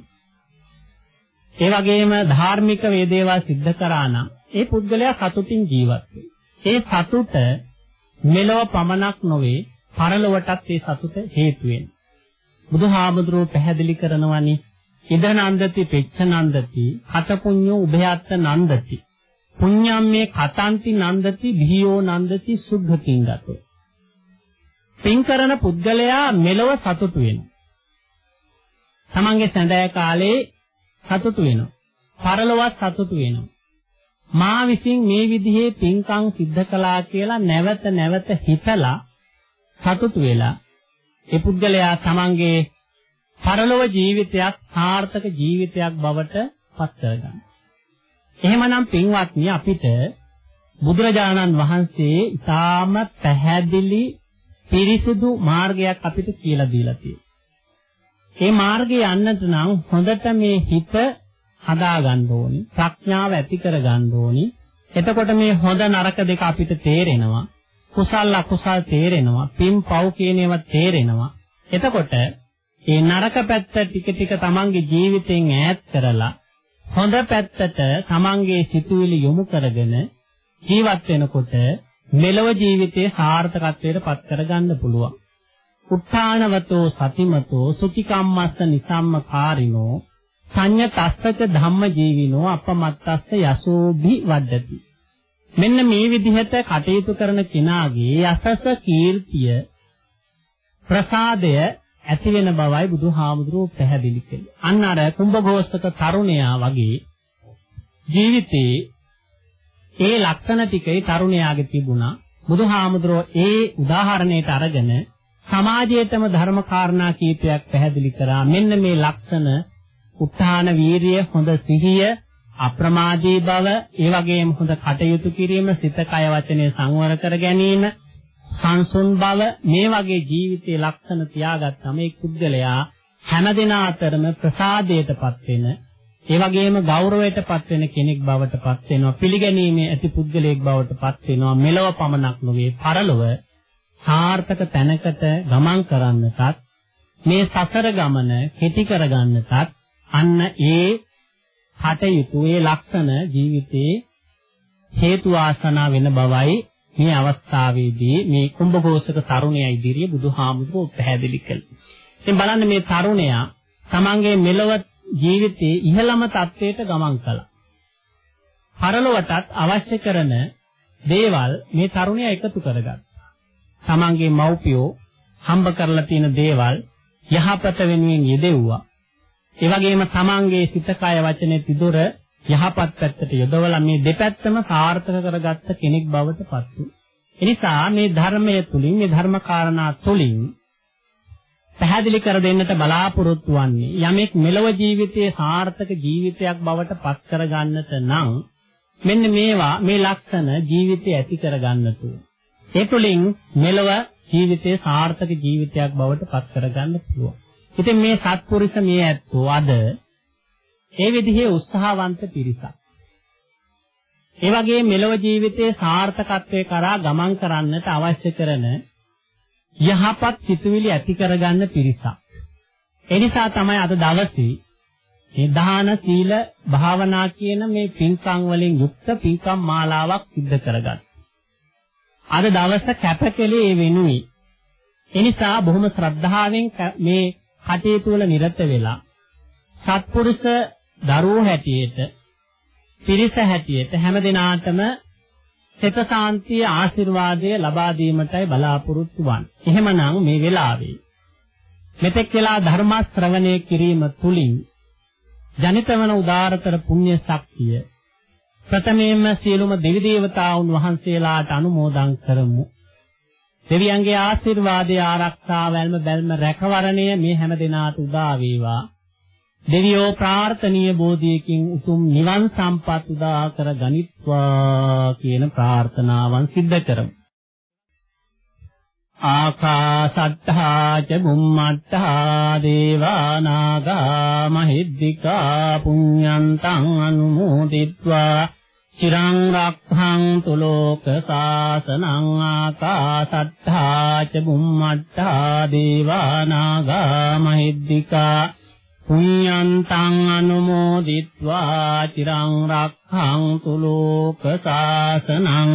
S2: ඒ වගේම ධාර්මික වේදේවා සිද්ධ කරා නම් ඒ පුද්ගලයා සතුටින් ජීවත් ඒ සතුට මෙලොව පමණක් නොවේ. පරලොවටත් ඒ සතුට හේතු බුදුහාමුදුරුව පැහැදිලි කරනවානි ඉද නන්දති පෙච්ච නන්දති කත පුඤ්ඤෝ උභයත්ත නන්දති. පුඤ්ඤම් මේ කතන්ති නන්දති භීයෝ නන්දති සුද්ධතින් ගතෝ. පින් කරන පුද්ගලයා මෙලව සතුටු වෙනවා. තමන්ගේ සැඳෑ කාලේ සතුටු වෙනවා. පරලොවත් සතුටු වෙනවා. මා විසින් මේ විදිහේ පින්කම් සිද්ධ කළා කියලා නැවත නැවත හිතලා සතුටු වෙලා ඒ පුද්ගලයා තමන්ගේ පරලොව ජීවිතයක් සාර්ථක ජීවිතයක් බවට පත් කරගන්න. එහෙමනම් පින්වත්නි අපිට බුදුරජාණන් වහන්සේ ඊටාම පැහැදිලි පිරිසිදු මාර්ගයක් අපිට කියලා දීලා තියෙනවා. මේ මාර්ගේ යන්නට නම් හොඳට මේ හිත හදා ගන්න ඕනි. ප්‍රඥාව ඇති කර ගන්න ඕනි. එතකොට මේ හොඳ නරක දෙක අපිට තේරෙනවා. කුසල් අකුසල් තේරෙනවා. පින් පව් කියන ඒවා තේරෙනවා. එතකොට මේ නරක පැත්ත ටික ටික තමන්ගේ ජීවිතෙන් ඈත් කරලා හොඳ පැත්තට තමන්ගේ සිතුවිලි යොමු කරගෙන ජීවත් වෙනකොට මෙලව ජීවිතයේ සාර්ථකත්වයට පත් කරගන්න පුළුවන්. උත්තානවතෝ සතිමතෝ සුචිකම්මස්ස නිසම්ම කාරිනෝ සංයතස්සච ධම්ම ජීවිනෝ අපමත්තස්ස යසෝභි වද්දති මෙන්න මේ විදිහට කටයුතු කරන කෙනාගේ යසස කීර්තිය ප්‍රසාදය ඇති වෙන බවයි බුදුහාමුදුරුවෝ පැහැදිලි කළේ. අන්න අර කුම්භඝෝෂක තරුණයා වගේ ජීවිතේ ඒ ලක්ෂණ ටිකේ තරුණයාගේ තිබුණා. බුදුහාමුදුරුවෝ ඒ උදාහරණයට අරගෙන සමාජයේතම ධර්ම කාරණා කීපයක් පැහැදිලි කරා. මෙන්න මේ ලක්ෂණ උත්හාන වීරිය හොඳ සිහිය අප්‍රමාදී බව ඒ වගේම හොඳ කටයුතු කිරීම සිත කය වචනේ සංවර කර ගැනීම සංසුන් බව මේ වගේ ජීවිතයේ ලක්ෂණ තියාගත්තම මේ කුද්දලයා හැමදෙනා අතරම ප්‍රසාදයටපත් වෙන ඒ වගේම ගෞරවයටපත් වෙන කෙනෙක් බවටපත් වෙනවා පිළිගැනීමේ ඇති පුද්ගලයෙක් බවටපත් වෙනවා මෙලව පමණක් නොවේ පරලොව සාර්ථක තැනකට ගමන් කරන්නටත් මේ සසර ගමන කෙටි කරගන්නටත් අන්න ඒ කටයුතු ඒ ලක්ෂණ ජීවිතේ හේතු ආසනා වෙන බවයි මේ අවස්ථාවේදී මේ කුම්භඝෝෂක තරුණයා ඉදිරියේ බුදුහාමුදුරුවෝ පැහැදිලි කළේ. ඉතින් බලන්න මේ තරුණයා තමන්ගේ මෙලව ජීවිතයේ ඉහළම තත්වයට ගමන් කළා. පරලොවටත් අවශ්‍ය කරන දේවල් මේ තරුණයා එකතු කරගත්තා. තමන්ගේ මව්පියෝ හම්බ කරලා තියෙන දේවල් යහපත වෙනුවෙන් යෙදෙව්වා. ඒ වගේම තමන්ගේ සිත කය වචනේ තිදොර යහපත් පැත්තට යොදවලා මේ දෙපැත්තම සාර්ථක කරගත්ත කෙනෙක් බවට පත් වුණා. එනිසා මේ ධර්මයේ තුලින් මේ ධර්ම කාරණා තුලින් පැහැදිලි කර දෙන්නට බලාපොරොත්තු වන්නේ යමෙක් මෙලව ජීවිතයේ සාර්ථක ජීවිතයක් බවට පත් කරගන්නට නම් මෙන්න මේවා මේ ලක්ෂණ ජීවිතය ඇති කරගන්නට ඒ තුලින් මෙලව ජීවිතයේ සාර්ථක ජීවිතයක් බවට පත් කරගන්න පුළුවන්. ඉතින් මේ සත්පුරුෂ මේ ඇත්තෝ අද ඒ විදිහේ උත්සාහවන්ත පිරිසක්. ඒ වගේ මෙලොව ජීවිතයේ සාර්ථකත්වයේ කරා ගමන් කරන්නට අවශ්‍ය කරන යහපත් සිතුවිලි ඇති කරගන්න පිරිසක්. ඒ නිසා තමයි අද දවසේ මේ දාන සීල භාවනා කියන මේ පින්කම් වලින් යුක්ත පින්කම් මාලාවක් සිද්ධ කරගන්න. අද දවස කැපකලේ වෙනුයි. එනිසා බොහොම ශ්‍රද්ධාවෙන් මේ කටයුතු වල නිරත වෙලා සත්පුරුෂ දරුවෝ හැටියට පිරිස හැටියට හැම දිනාටම සිත සාන්තිය ආශිර්වාදය ලබා දීමටයි බලාපොරොත්තු වන්නේ. එහෙමනම් මේ වෙලාවේ මෙතෙක් වෙලා ධර්ම ශ්‍රවණය කිරීම තුලින් ජනිත වන උදාාරතර පුණ්‍ය ශක්තිය ප්‍රථමයෙන්ම සියලුම දෙවි දේවතාවුන් වහන්සේලාට අනුමෝදන් කරමු. දෙවියන්ගේ ආශිර්වාදය ආරක්ෂාව වැල්ම බැල්ම රැකවරණය මේ හැම දිනාට උදා වේවා. දෙවියෝ ප්‍රාර්ථනීය බෝධියකින් උතුම් නිවන් සම්පත් උදා කර ගනිත්වා කියන ප්‍රාර්ථනාවන් සිද්ධ කරමු. ආකාසත්තා ච බුම්මත්තා දේවා නාග මහිද්దికා පුඤ්ඤන්තං අනුමෝදිත්වා චිරං රක්ඛන්තු ලෝක සාසනං ආකාශට්ඨා ච බුම්මට්ඨා දේවානාගා මහිද්దికා පුඤ්ඤන්තං අනුමෝදිත්වා චිරං රක්ඛන්තු ලෝක සාසනං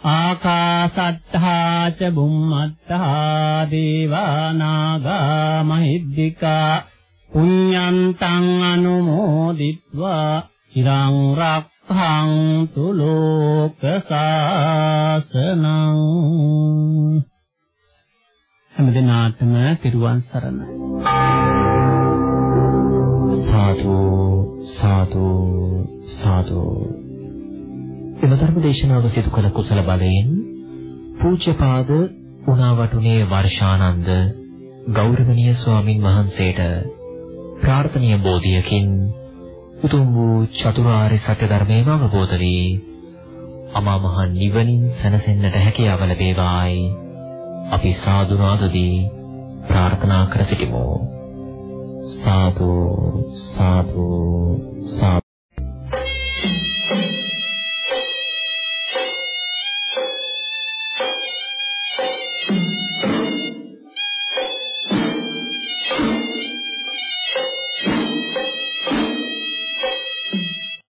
S2: ආකාශට්ඨා ච බුම්මට්ඨා දේවානාගා මහිද්దికා පුඤ්ඤන්තං අනුමෝදිත්වා චිරං රක් රක්ඛන්තු ලෝක සාසනං හැමදිනාටම පිරුවන් සරණයි.
S1: සාදු සාදු සාදු. එම ධර්ම දේශනාව සිදු කළ කුසල බලයෙන් පූජ්‍යපාද උනාවටුනේ වර්ෂානන්ද ගෞරවනීය ස්වාමින් වහන්සේට ප්‍රාර්ථනීය බෝධියකින් උතුම් වූ චතුරාර්ය සත්‍ය ධර්මයම අවබෝධ වී අමා මහ නිවනින් සැනසෙන්නට හැකියාව ලැබේවායි අපි සාදුනාදදී ප්‍රාර්ථනා කර සිටිමු. සාදු සාදු සාදු.